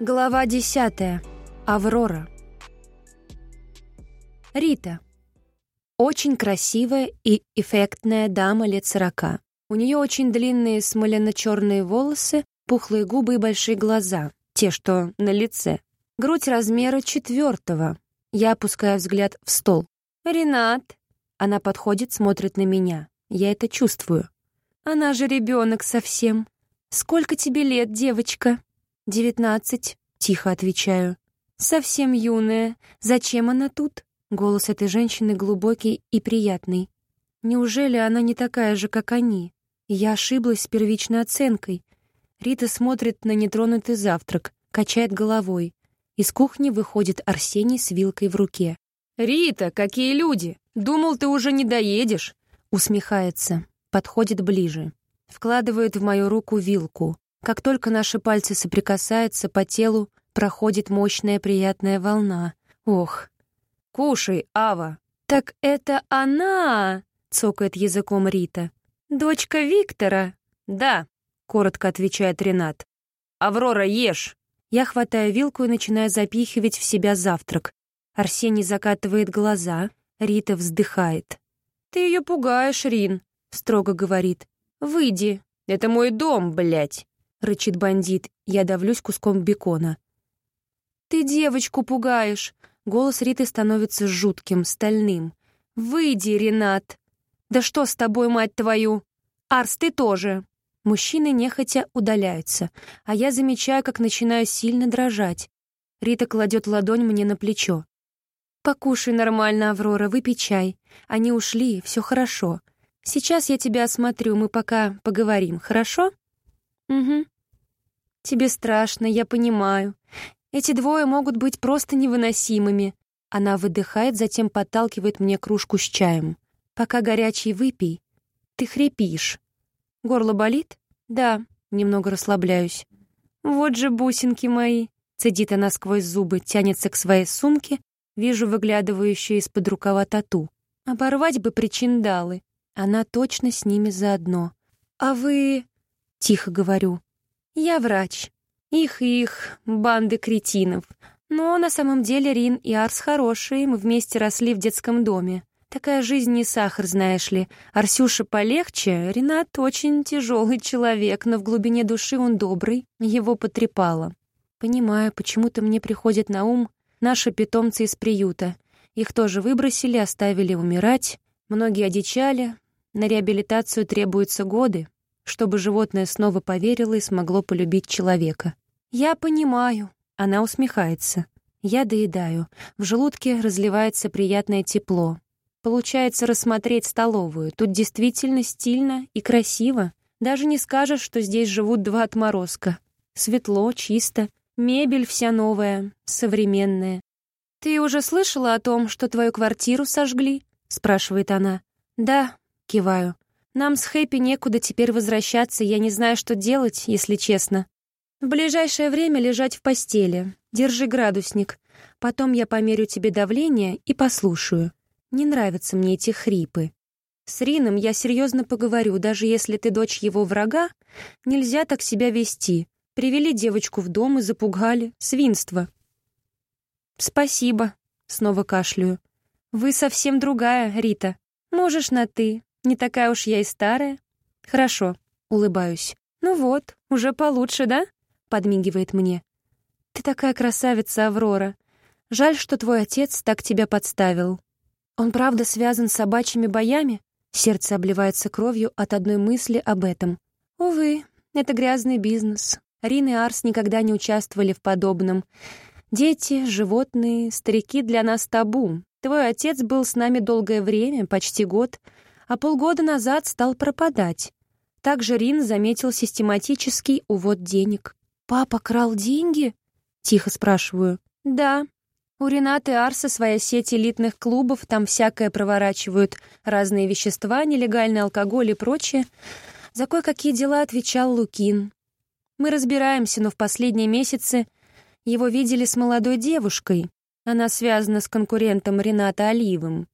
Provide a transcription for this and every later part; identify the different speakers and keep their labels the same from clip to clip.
Speaker 1: Глава десятая. Аврора. Рита. Очень красивая и эффектная дама лет сорока. У нее очень длинные смоляно-черные волосы, пухлые губы и большие глаза, те, что на лице. Грудь размера четвертого. Я опускаю взгляд в стол. «Ренат!» Она подходит, смотрит на меня. Я это чувствую. «Она же ребенок совсем. Сколько тебе лет, девочка?» «Девятнадцать», — тихо отвечаю. «Совсем юная. Зачем она тут?» Голос этой женщины глубокий и приятный. Неужели она не такая же, как они? Я ошиблась с первичной оценкой. Рита смотрит на нетронутый завтрак, качает головой. Из кухни выходит Арсений с вилкой в руке.
Speaker 2: «Рита, какие люди! Думал, ты уже не доедешь!»
Speaker 1: Усмехается, подходит ближе. Вкладывает в мою руку вилку. Как только наши пальцы соприкасаются, по телу проходит мощная приятная волна. Ох.
Speaker 2: «Кушай, Ава!»
Speaker 1: «Так это она!» — цокает языком Рита. «Дочка Виктора?»
Speaker 2: «Да», — коротко отвечает Ренат. «Аврора, ешь!»
Speaker 1: Я хватаю вилку и начинаю запихивать в себя завтрак. Арсений закатывает глаза, Рита вздыхает.
Speaker 2: «Ты ее пугаешь, Рин», — строго говорит. «Выйди, это мой дом, блядь», — рычит бандит. Я давлюсь куском бекона.
Speaker 1: «Ты девочку пугаешь!» Голос Риты становится жутким, стальным. «Выйди, Ренат!» «Да что с тобой, мать твою?» «Арс, ты тоже!» Мужчины нехотя удаляются, а я замечаю, как начинаю сильно дрожать. Рита кладет ладонь мне на плечо. «Покушай нормально, Аврора, выпей чай. Они ушли, все хорошо. Сейчас я тебя осмотрю, мы пока поговорим, хорошо?» «Угу». «Тебе страшно, я понимаю. Эти двое могут быть просто невыносимыми». Она выдыхает, затем подталкивает мне кружку с чаем. «Пока горячий выпей. Ты хрипишь. Горло болит? Да, немного расслабляюсь. Вот же бусинки мои. Цедит она сквозь зубы, тянется к своей сумке, вижу выглядывающую из-под рукава тату. Оборвать бы причиндалы. Она точно с ними заодно. А вы... Тихо говорю. Я врач. Их и их, банды кретинов. Но на самом деле Рин и Арс хорошие, мы вместе росли в детском доме. Такая жизнь не сахар, знаешь ли. Арсюша полегче, Ренат очень тяжелый человек, но в глубине души он добрый, его потрепало. Понимаю, почему-то мне приходит на ум наши питомцы из приюта. Их тоже выбросили, оставили умирать. Многие одичали. На реабилитацию требуются годы, чтобы животное снова поверило и смогло полюбить человека. «Я понимаю», — она усмехается. Я доедаю. В желудке разливается приятное тепло. Получается рассмотреть столовую. Тут действительно стильно и красиво. Даже не скажешь, что здесь живут два отморозка. Светло, чисто, мебель вся новая, современная. «Ты уже слышала о том, что твою квартиру сожгли?» — спрашивает она. «Да», — киваю. «Нам с Хэппи некуда теперь возвращаться, я не знаю, что делать, если честно. В ближайшее время лежать в постели. Держи градусник. Потом я померю тебе давление и послушаю. Не нравятся мне эти хрипы. С Рином я серьезно поговорю, даже если ты дочь его врага, нельзя так себя вести. Привели девочку в дом и запугали. Свинство. «Спасибо», — снова кашляю. «Вы совсем другая, Рита. Можешь на «ты». Не такая уж я и старая». «Хорошо», — улыбаюсь. «Ну вот, уже получше, да?» — подмигивает мне. «Ты такая красавица, Аврора. Жаль, что твой отец так тебя подставил. Он правда связан с собачьими боями? Сердце обливается кровью от одной мысли об этом. Увы, это грязный бизнес. Рин и Арс никогда не участвовали в подобном. Дети, животные, старики для нас табу. Твой отец был с нами долгое время, почти год, а полгода назад стал пропадать. Также Рин заметил систематический увод денег. «Папа крал деньги?» — тихо спрашиваю. «Да», у Ренаты Арса своя сеть элитных клубов, там всякое проворачивают, разные вещества, нелегальный алкоголь и прочее. За кое-какие дела отвечал Лукин. Мы разбираемся, но в последние месяцы его видели с молодой девушкой. Она связана с конкурентом Рената Оливым.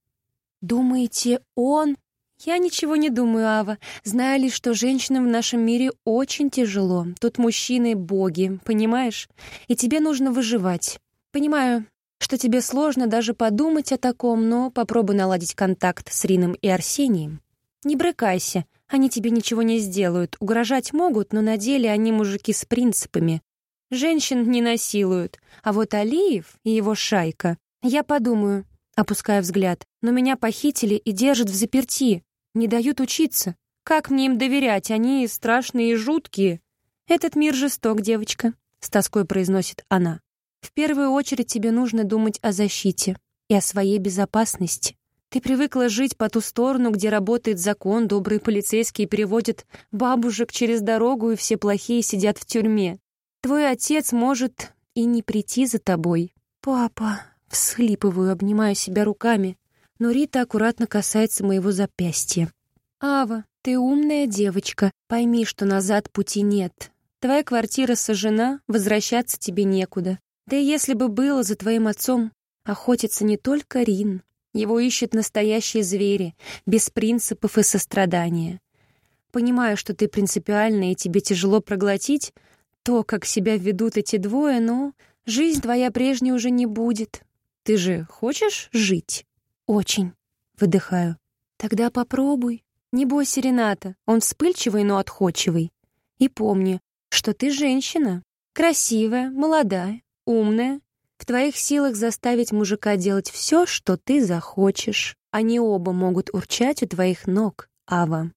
Speaker 1: «Думаете, он?» «Я ничего не думаю, Ава. Знаю лишь, что женщинам в нашем мире очень тяжело. Тут мужчины — боги, понимаешь? И тебе нужно выживать. Понимаю, что тебе сложно даже подумать о таком, но попробуй наладить контакт с Рином и Арсением. Не брыкайся, они тебе ничего не сделают. Угрожать могут, но на деле они мужики с принципами. Женщин не насилуют. А вот Алиев и его шайка... Я подумаю, опуская взгляд, но меня похитили и держат в заперти. Не дают учиться. Как мне им доверять? Они страшные и жуткие. Этот мир жесток, девочка, с тоской произносит она. В первую очередь тебе нужно думать о защите и о своей безопасности. Ты привыкла жить по ту сторону, где работает закон, добрые полицейские переводят бабушек через дорогу, и все плохие сидят в тюрьме. Твой отец может и не прийти за тобой. Папа, всхлипываю, обнимаю себя руками но Рита аккуратно касается моего запястья. «Ава, ты умная девочка. Пойми, что назад пути нет. Твоя квартира сожжена, возвращаться тебе некуда. Да и если бы было за твоим отцом, охотится не только Рин. Его ищут настоящие звери, без принципов и сострадания. Понимаю, что ты принципиальна и тебе тяжело проглотить то, как себя ведут эти двое, но жизнь твоя прежней уже не будет. Ты же хочешь жить?» «Очень», — выдыхаю. «Тогда попробуй. Не бойся Рената, он вспыльчивый, но отходчивый. И помни, что ты женщина, красивая, молодая, умная. В твоих силах заставить мужика делать все, что ты захочешь. Они оба могут урчать у твоих ног, Ава».